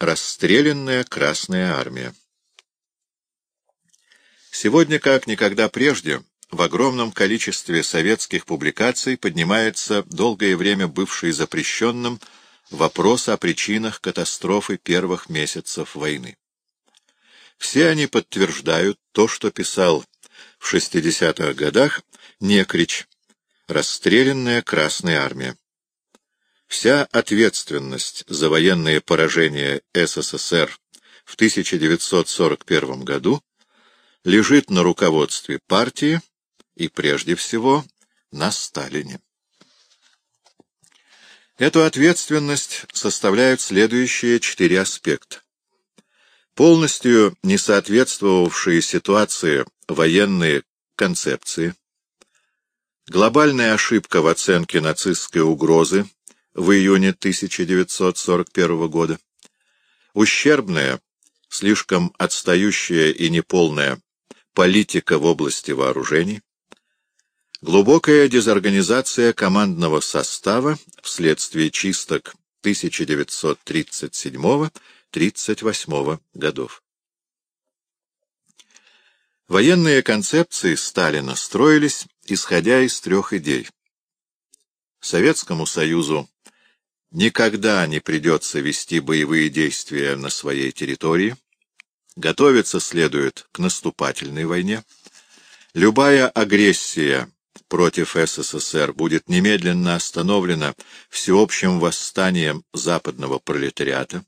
Расстрелянная Красная Армия Сегодня, как никогда прежде, в огромном количестве советских публикаций поднимается долгое время бывший запрещенным вопрос о причинах катастрофы первых месяцев войны. Все они подтверждают то, что писал в 60-х годах Некрич, расстрелянная Красная Армия. Вся ответственность за военные поражения СССР в 1941 году лежит на руководстве партии и, прежде всего, на Сталине. Эту ответственность составляют следующие четыре аспекта. Полностью не соответствовавшие ситуации военные концепции, глобальная ошибка в оценке нацистской угрозы в июне 1941 года, ущербная, слишком отстающая и неполная политика в области вооружений, глубокая дезорганизация командного состава вследствие чисток 1937-38 годов. Военные концепции Сталина строились, исходя из трех идей. Советскому Союзу никогда не придется вести боевые действия на своей территории, готовиться следует к наступательной войне, любая агрессия против СССР будет немедленно остановлена всеобщим восстанием западного пролетариата,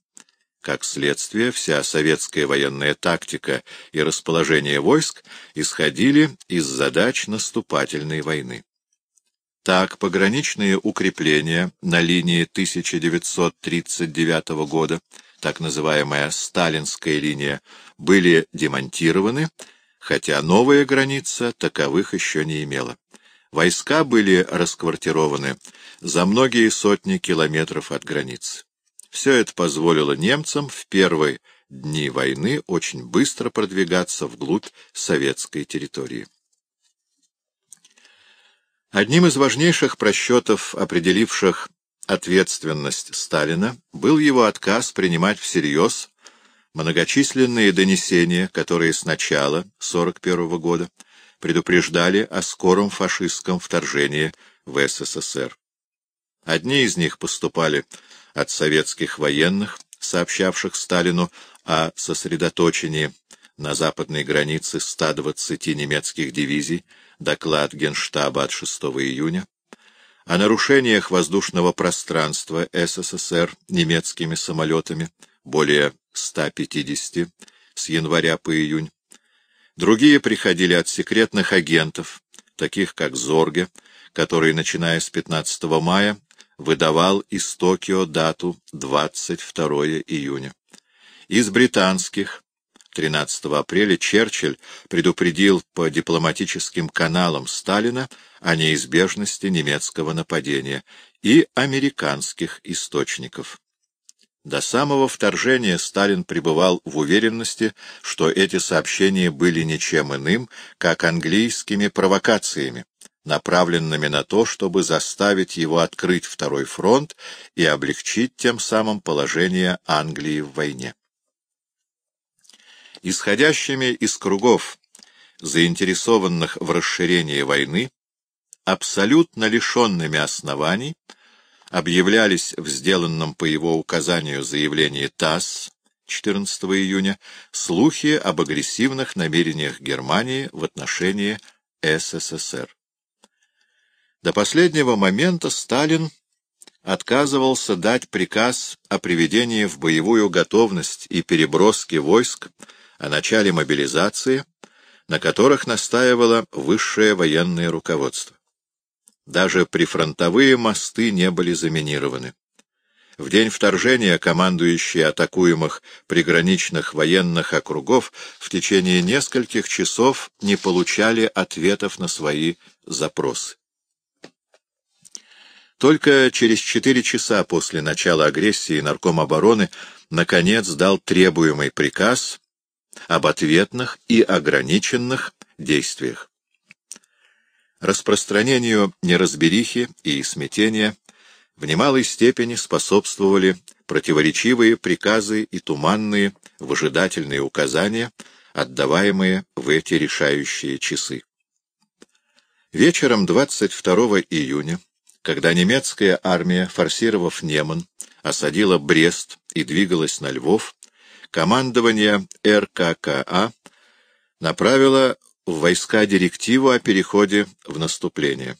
как следствие, вся советская военная тактика и расположение войск исходили из задач наступательной войны. Так, пограничные укрепления на линии 1939 года, так называемая «сталинская линия», были демонтированы, хотя новая граница таковых еще не имела. Войска были расквартированы за многие сотни километров от границы. Все это позволило немцам в первые дни войны очень быстро продвигаться вглубь советской территории. Одним из важнейших просчетов, определивших ответственность Сталина, был его отказ принимать всерьез многочисленные донесения, которые с начала 1941 года предупреждали о скором фашистском вторжении в СССР. Одни из них поступали от советских военных, сообщавших Сталину о сосредоточении на западной границе 120 немецких дивизий, доклад Генштаба от 6 июня, о нарушениях воздушного пространства СССР немецкими самолетами, более 150 с января по июнь. Другие приходили от секретных агентов, таких как Зорге, который, начиная с 15 мая, выдавал из Токио дату 22 июня. Из британских 13 апреля Черчилль предупредил по дипломатическим каналам Сталина о неизбежности немецкого нападения и американских источников. До самого вторжения Сталин пребывал в уверенности, что эти сообщения были ничем иным, как английскими провокациями, направленными на то, чтобы заставить его открыть второй фронт и облегчить тем самым положение Англии в войне. Исходящими из кругов, заинтересованных в расширении войны, абсолютно лишенными оснований, объявлялись в сделанном по его указанию заявлении ТАСС 14 июня слухи об агрессивных намерениях Германии в отношении СССР. До последнего момента Сталин отказывался дать приказ о приведении в боевую готовность и переброске войск, о начале мобилизации, на которых настаивало высшее военное руководство. Даже прифронтовые мосты не были заминированы. В день вторжения командующие атакуемых приграничных военных округов в течение нескольких часов не получали ответов на свои запросы. Только через четыре часа после начала агрессии Нарком обороны наконец дал требуемый приказ об ответных и ограниченных действиях. Распространению неразберихи и смятения в немалой степени способствовали противоречивые приказы и туманные, выжидательные указания, отдаваемые в эти решающие часы. Вечером 22 июня, когда немецкая армия, форсировав Неман, осадила Брест и двигалась на Львов, командование РККА направило в войска директиву о переходе в наступление.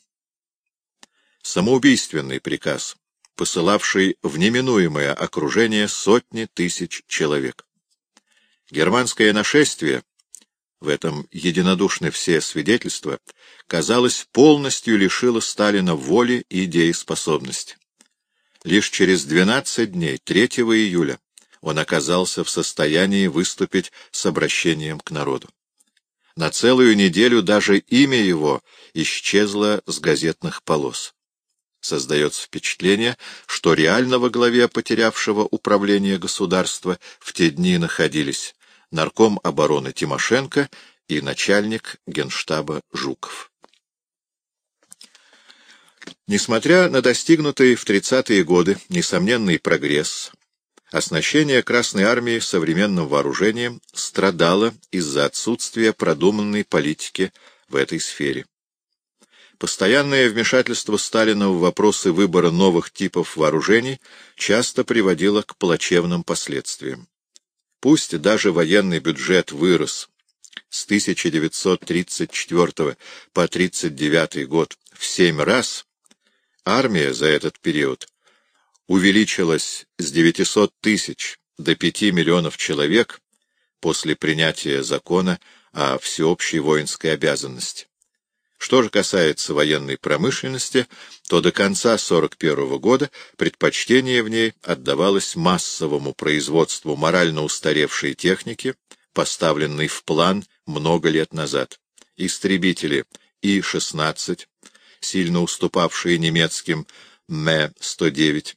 Самоубийственный приказ, посылавший в неминуемое окружение сотни тысяч человек. Германское нашествие, в этом единодушны все свидетельства, казалось, полностью лишило Сталина воли и дееспособности. Лишь через 12 дней, 3 июля, он оказался в состоянии выступить с обращением к народу. На целую неделю даже имя его исчезло с газетных полос. Создается впечатление, что реально во главе потерявшего управление государства в те дни находились нарком обороны Тимошенко и начальник генштаба Жуков. Несмотря на достигнутый в 30-е годы несомненный прогресс, оснащение Красной Армии современным вооружением страдало из-за отсутствия продуманной политики в этой сфере. Постоянное вмешательство Сталина в вопросы выбора новых типов вооружений часто приводило к плачевным последствиям. Пусть даже военный бюджет вырос с 1934 по 1939 год в семь раз, армия за этот период увеличилась с 900 тысяч до 5 миллионов человек после принятия закона о всеобщей воинской обязанности. Что же касается военной промышленности, то до конца 1941 года предпочтение в ней отдавалось массовому производству морально устаревшей техники, поставленной в план много лет назад. Истребители И-16, сильно уступавшие немецким М-109,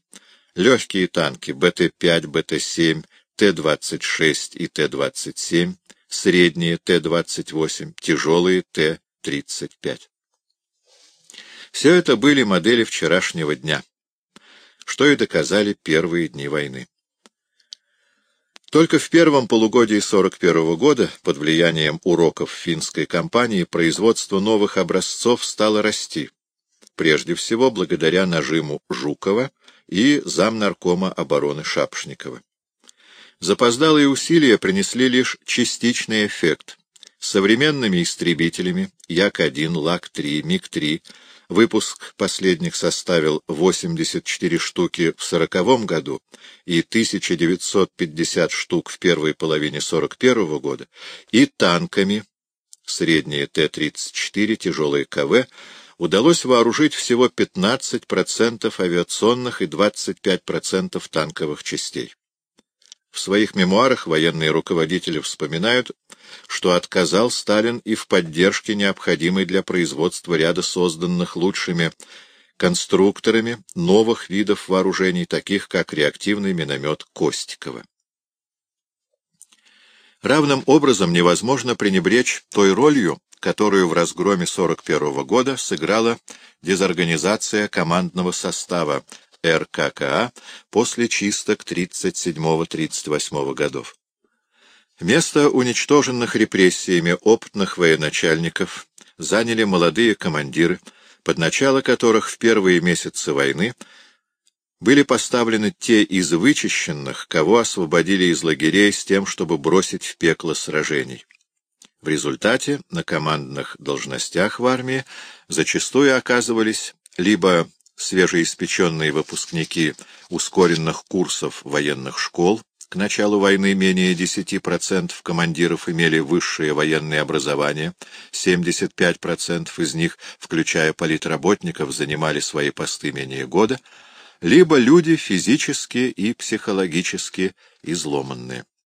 легкие танки БТ-5, БТ-7, Т-26 и Т-27, средние Т-28, тяжелые Т-27. 35. Все это были модели вчерашнего дня, что и доказали первые дни войны. Только в первом полугодии 41 года, под влиянием уроков финской кампании, производство новых образцов стало расти, прежде всего благодаря нажиму Жукова и замнаркома обороны Шапшникова. Запоздалые усилия принесли лишь частичный эффект, современными истребителями Як-1, Лак-3, МиГ-3 выпуск последних составил 84 штуки в 1940 году и 1950 штук в первой половине 1941 года, и танками, средние Т-34, тяжелые КВ, удалось вооружить всего 15% авиационных и 25% танковых частей. В своих мемуарах военные руководители вспоминают, что отказал Сталин и в поддержке необходимой для производства ряда созданных лучшими конструкторами новых видов вооружений, таких как реактивный миномет Костикова. Равным образом невозможно пренебречь той ролью, которую в разгроме 41 года сыграла дезорганизация командного состава РККА после чисток 37-38 годов. Место уничтоженных репрессиями опытных военачальников заняли молодые командиры, под начало которых в первые месяцы войны были поставлены те из вычищенных, кого освободили из лагерей с тем, чтобы бросить в пекло сражений. В результате на командных должностях в армии зачастую оказывались либо свежеиспеченные выпускники ускоренных курсов военных школ, к началу войны менее 10% командиров имели высшее военное образование, 75% из них, включая политработников, занимали свои посты менее года, либо люди физически и психологически изломанные.